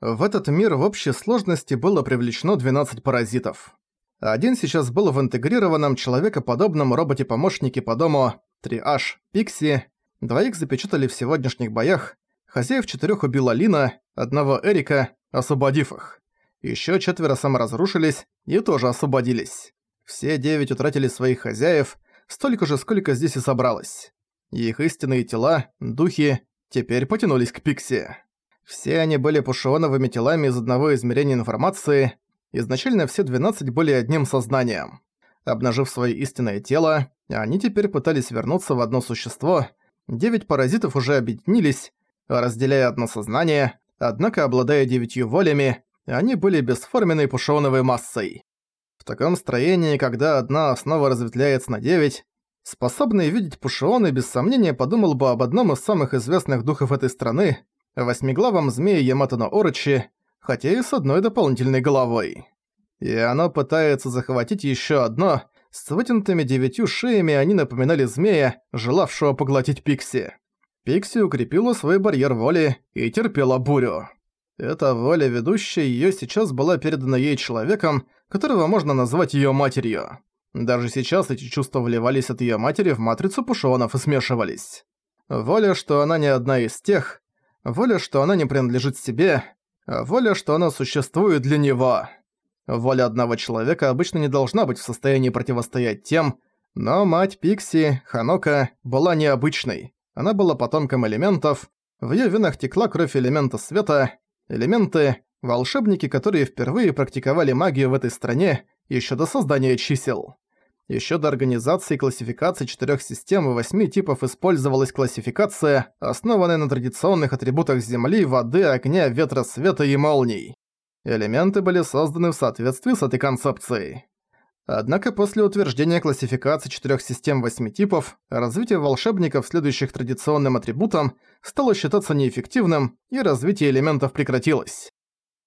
В этот мир в общей сложности было привлечено 12 паразитов. Один сейчас был в интегрированном человекоподобном роботе-помощнике по дому 3H Пикси, двоих запечатали в сегодняшних боях, хозяев четырех убила Лина, одного Эрика, освободив их. Еще четверо саморазрушились и тоже освободились. Все девять утратили своих хозяев, столько же, сколько здесь и собралось. Их истинные тела, духи, теперь потянулись к Пикси. Все они были пушионовыми телами из одного измерения информации, изначально все 12 были одним сознанием. Обнажив свое истинное тело, они теперь пытались вернуться в одно существо. Девять паразитов уже объединились, разделяя одно сознание, однако обладая девятью волями, они были бесформенной пушоновой массой. В таком строении, когда одна основа разветвляется на девять, способный видеть пушионы без сомнения подумал бы об одном из самых известных духов этой страны, восьмиглавом змее Яматано Орочи, хотя и с одной дополнительной головой. И оно пытается захватить еще одно, с вытянутыми девятью шеями они напоминали змея, желавшего поглотить Пикси. Пикси укрепила свой барьер воли и терпела бурю. Эта воля ведущая её сейчас была передана ей человеком, которого можно назвать её матерью. Даже сейчас эти чувства вливались от её матери в матрицу пушонов и смешивались. Воля, что она не одна из тех, воля, что она не принадлежит себе, а воля, что она существует для него. Воля одного человека обычно не должна быть в состоянии противостоять тем, но мать Пикси, Ханока, была необычной. Она была потомком элементов, в её венах текла кровь элемента света, элементы – волшебники, которые впервые практиковали магию в этой стране ещё до создания чисел. Ещё до организации классификации четырёх систем и восьми типов использовалась классификация, основанная на традиционных атрибутах Земли, воды, огня, ветра, света и молний. Элементы были созданы в соответствии с этой концепцией. Однако после утверждения классификации четырёх систем восьми типов, развитие волшебников, следующих традиционным атрибутам, стало считаться неэффективным, и развитие элементов прекратилось.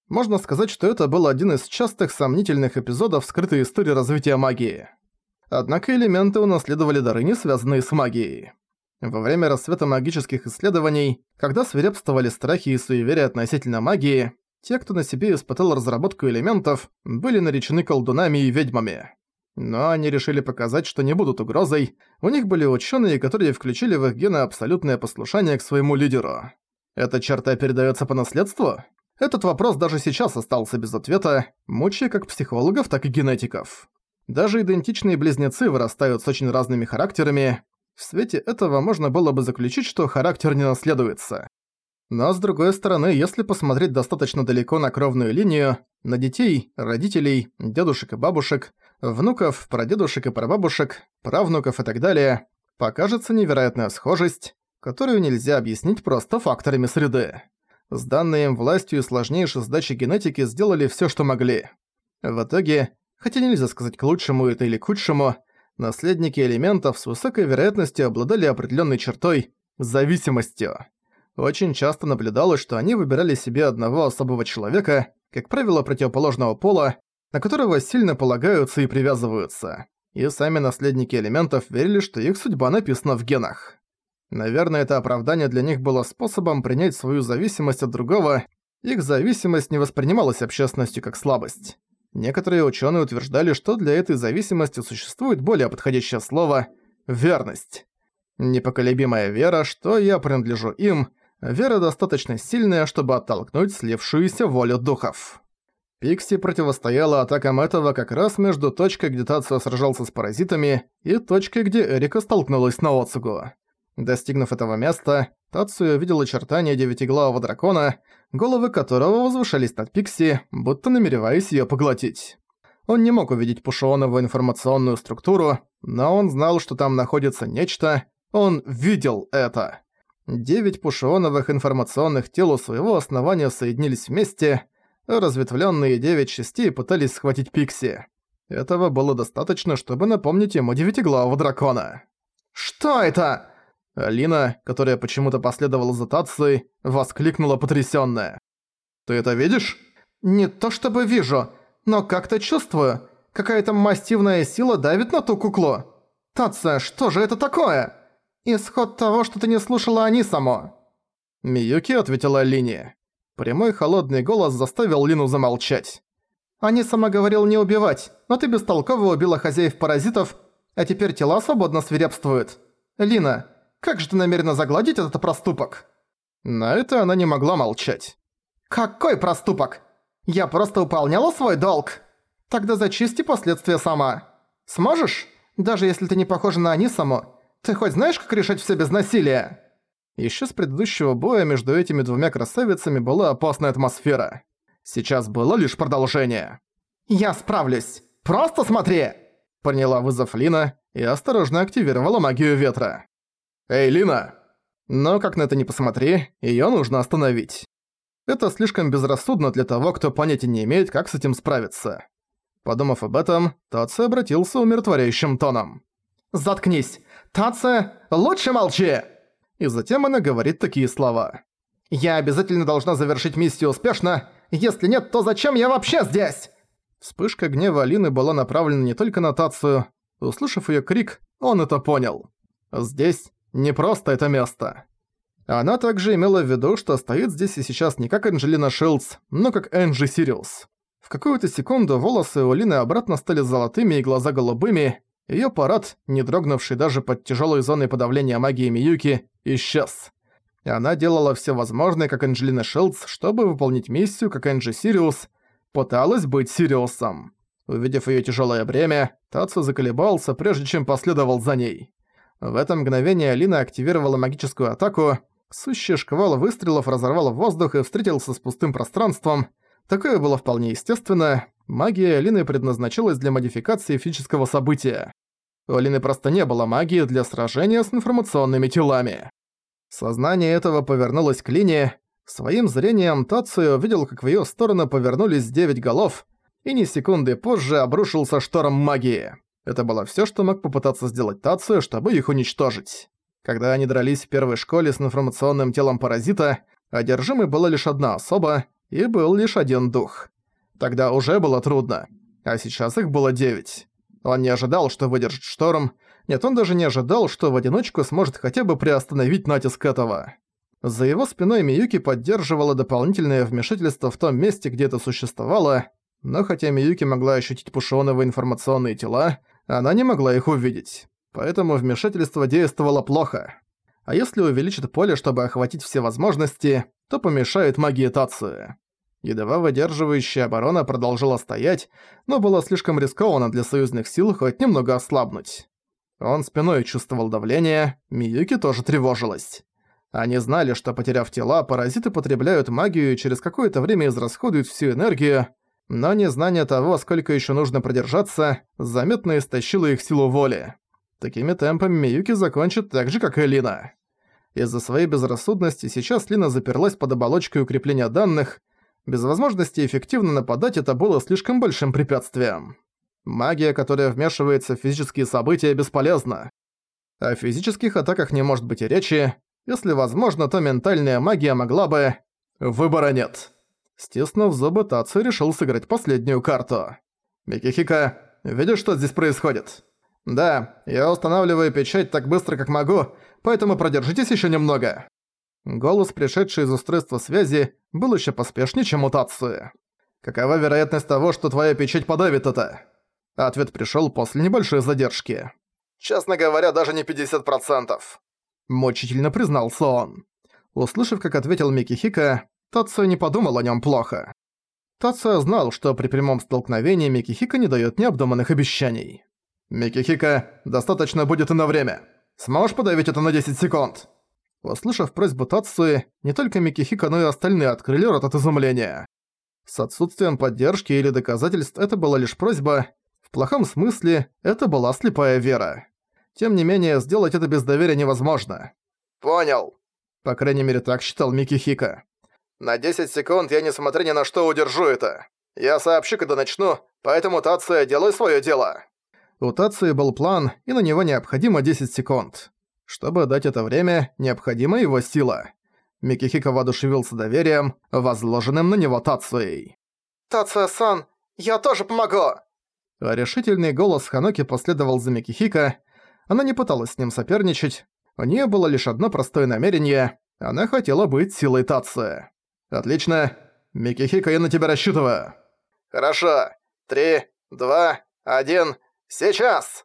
Можно сказать, что это был один из частых сомнительных эпизодов скрытой истории развития магии. Однако элементы унаследовали дары, не связанные с магией. Во время расцвета магических исследований, когда свирепствовали страхи и суеверия относительно магии, те, кто на себе испытал разработку элементов, были наречены колдунами и ведьмами. Но они решили показать, что не будут угрозой, у них были ученые, которые включили в их гены абсолютное послушание к своему лидеру. Эта черта передается по наследству? Этот вопрос даже сейчас остался без ответа, мучая как психологов, так и генетиков. Даже идентичные близнецы вырастают с очень разными характерами. В свете этого можно было бы заключить, что характер не наследуется. Но с другой стороны, если посмотреть достаточно далеко на кровную линию, на детей, родителей, дедушек и бабушек, внуков, прадедушек и прабабушек, правнуков и так далее, покажется невероятная схожесть, которую нельзя объяснить просто факторами среды. С данной им властью сложнейшей сдачей генетики сделали всё, что могли. В итоге хотя нельзя сказать к лучшему это или к худшему, наследники элементов с высокой вероятностью обладали определенной чертой – зависимостью. Очень часто наблюдалось, что они выбирали себе одного особого человека, как правило, противоположного пола, на которого сильно полагаются и привязываются. И сами наследники элементов верили, что их судьба написана в генах. Наверное, это оправдание для них было способом принять свою зависимость от другого, их зависимость не воспринималась общественностью как слабость. Некоторые ученые утверждали, что для этой зависимости существует более подходящее слово «верность». Непоколебимая вера, что я принадлежу им, вера достаточно сильная, чтобы оттолкнуть слившуюся волю духов. Пикси противостояла атакам этого как раз между точкой, где Тацио сражался с паразитами, и точкой, где Эрика столкнулась на Оцугу. Достигнув этого места, Тацию увидел очертания девятиглавого дракона, головы которого возвышались над Пикси, будто намереваясь её поглотить. Он не мог увидеть Пушионову информационную структуру, но он знал, что там находится нечто, он видел это. Девять пушионовых информационных тел у своего основания соединились вместе, а разветвлённые девять частей пытались схватить Пикси. Этого было достаточно, чтобы напомнить ему девятиглавого дракона. «Что это?» Алина, которая почему-то последовала за Тацией, воскликнула потрясённая. «Ты это видишь?» «Не то чтобы вижу, но как-то чувствую. Какая-то массивная сила давит на ту куклу. Тация, что же это такое?» «Исход того, что ты не слушала Анисаму». Миюки ответила Алине. Прямой холодный голос заставил Лину замолчать. «Аниса говорил не убивать, но ты бестолково убила хозяев-паразитов, а теперь тела свободно свирепствуют. Лина, как же ты намерена загладить этот проступок?» На это она не могла молчать. «Какой проступок? Я просто выполняла свой долг. Тогда зачисти последствия сама. Сможешь? Даже если ты не похожа на Анисаму, ты хоть знаешь, как решать все без насилия?» Ещё с предыдущего боя между этими двумя красавицами была опасная атмосфера. Сейчас было лишь продолжение. «Я справлюсь! Просто смотри!» Поняла вызов Лина и осторожно активировала магию ветра. «Эй, Лина!» Но как на это не посмотри, её нужно остановить. Это слишком безрассудно для того, кто понятия не имеет, как с этим справиться. Подумав об этом, Таци обратился умиротворяющим тоном. «Заткнись! Таци, лучше молчи!» И затем она говорит такие слова. «Я обязательно должна завершить миссию успешно. Если нет, то зачем я вообще здесь?» Вспышка гнева Алины была направлена не только на Тацую. Услышав её крик, он это понял. Здесь не просто это место. Она также имела в виду, что стоит здесь и сейчас не как Анджелина Шилдс, но как Энджи Сириус. В какую-то секунду волосы у Лины обратно стали золотыми и глаза голубыми, её парад, не дрогнувший даже под тяжёлой зоной подавления магии Миюки, исчез. И она делала всё возможное, как Анджелина Шилдс, чтобы выполнить миссию, как Энджи Сириус, пыталась быть Сириусом. Увидев её тяжёлое бремя, Тацу заколебался, прежде чем последовал за ней. В это мгновение Алина активировала магическую атаку, сущий шквал выстрелов разорвал воздух и встретился с пустым пространством. Такое было вполне естественно. Магия Алины предназначалась для модификации физического события. У Алины просто не было магии для сражения с информационными телами. Сознание этого повернулось к Лине. Своим зрением Тацию увидел, как в её сторону повернулись девять голов, и ни секунды позже обрушился шторм магии. Это было всё, что мог попытаться сделать Тацию, чтобы их уничтожить. Когда они дрались в первой школе с информационным телом паразита, одержимой была лишь одна особа, и был лишь один дух. Тогда уже было трудно, а сейчас их было девять. Он не ожидал, что выдержит шторм, нет, он даже не ожидал, что в одиночку сможет хотя бы приостановить натиск этого. За его спиной Миюки поддерживала дополнительное вмешательство в том месте, где это существовало, но хотя Миюки могла ощутить Пушонова информационные тела, она не могла их увидеть. Поэтому вмешательство действовало плохо. А если увеличит поле, чтобы охватить все возможности, то помешает магиетации. Едва выдерживающая оборона продолжила стоять, но было слишком рискованно для союзных сил хоть немного ослабнуть. Он спиной чувствовал давление, Миюки тоже тревожилась. Они знали, что потеряв тела, паразиты потребляют магию и через какое-то время израсходуют всю энергию, но незнание того, сколько еще нужно продержаться, заметно истощило их силу воли. Такими темпами Миюки закончит так же, как и Лина. Из-за своей безрассудности сейчас Лина заперлась под оболочкой укрепления данных, без возможности эффективно нападать это было слишком большим препятствием. Магия, которая вмешивается в физические события, бесполезна. О физических атаках не может быть и речи. Если возможно, то ментальная магия могла бы... Выбора нет. Стиснув зубы, Тацу решил сыграть последнюю карту. «Микихика, видишь, что здесь происходит?» «Да, я устанавливаю печать так быстро, как могу, поэтому продержитесь еще немного». Голос, пришедший из устройства связи, был еще поспешнее, чем мутации. «Какова вероятность того, что твоя печать подавит это?» Ответ пришел после небольшой задержки. «Честно говоря, даже не 50%. Мучительно признался он. Услышав, как ответил Микки Тацио не подумал о нем плохо. Тацио знал, что при прямом столкновении Микки Хика не дает необдуманных обещаний. «Микки Хика, достаточно будет и на время. Сможешь подавить это на 10 секунд?» Услышав просьбу Тацуи, не только Микихика, но и остальные открыли рот от изумления. С отсутствием поддержки или доказательств это была лишь просьба, в плохом смысле это была слепая вера. Тем не менее, сделать это без доверия невозможно. «Понял». По крайней мере, так считал Микихика. «На 10 секунд я, несмотря ни на что, удержу это. Я сообщу, когда начну, поэтому, Тация, делай свое дело». У Тации был план, и на него необходимо 10 секунд. Чтобы дать это время, необходима его сила. Микихико воодушевился доверием, возложенным на него Тацией. «Тация-сан, я тоже помогу!» Решительный голос Ханоки последовал за Микихико. Она не пыталась с ним соперничать. У нее было лишь одно простое намерение. Она хотела быть силой Тации. Отлично. Микихико, я на тебя рассчитываю. Хорошо. Три, два, один, сейчас!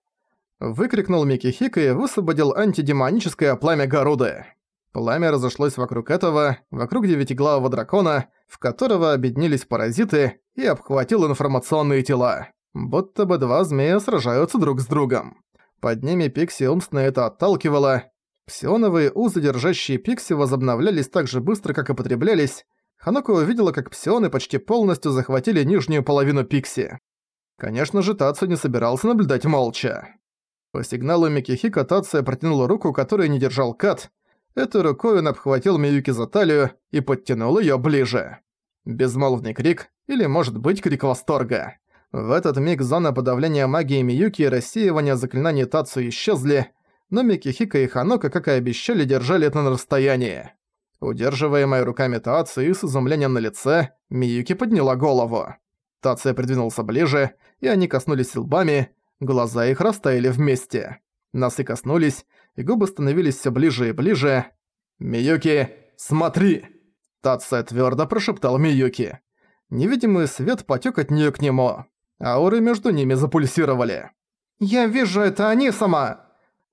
Выкрикнул Микихико и высвободил антидемоническое пламя Гаруды. Пламя разошлось вокруг этого, вокруг девятиглавого дракона, в которого объединились паразиты, и обхватил информационные тела. Будто бы два змея сражаются друг с другом. Под ними Пикси умственно это отталкивало. Псионовые узы, держащие Пикси, возобновлялись так же быстро, как и потреблялись. Ханоко увидела, как псионы почти полностью захватили нижнюю половину Пикси. Конечно же, Тацу не собирался наблюдать молча. По сигналу Микихика Тация протянула руку, которую не держал Кат. Этой рукой он обхватил Миюки за талию и подтянул её ближе. Безмолвный крик, или, может быть, крик восторга. В этот миг зона подавления магии Миюки и рассеивания заклинаний Тацу исчезли, но Микихика и Ханока, как и обещали, держали это на расстоянии. Удерживаемая руками Тацу и с изумлением на лице, Миюки подняла голову. Тация придвинулся ближе, и они коснулись лбами, глаза их растаяли вместе. Носы коснулись, и губы становились все ближе и ближе. «Миюки, смотри!» Тация твердо прошептал Миюки. Невидимый свет потек от нее к нему. Ауры между ними запульсировали. «Я вижу, это они сама!»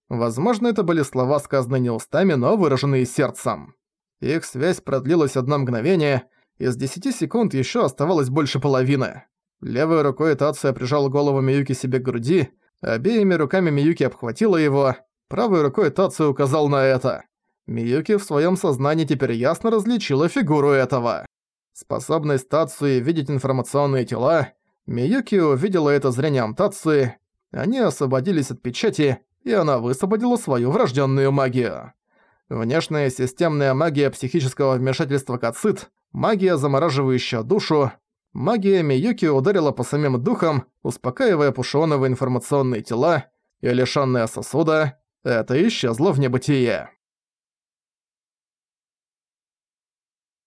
Возможно, это были слова, сказанные не устами, но выраженные сердцем. Их связь продлилась одно мгновение, из десяти секунд еще оставалось больше половины. Левой рукой Тация прижал голову Миюки себе к груди, обеими руками Миюки обхватила его, правой рукой Тация указал на это. Миюки в своем сознании теперь ясно различила фигуру этого. Способность Тации видеть информационные тела, Миюки увидела это зрением Тации, они освободились от печати, и она высвободила свою врожденную магию. Внешняя системная магия психического вмешательства Кацит, магия, замораживающая душу, магия Миюки ударила по самим духам, успокаивая пушоновые информационные тела, и лишённая сосуда, это исчезло в небытие.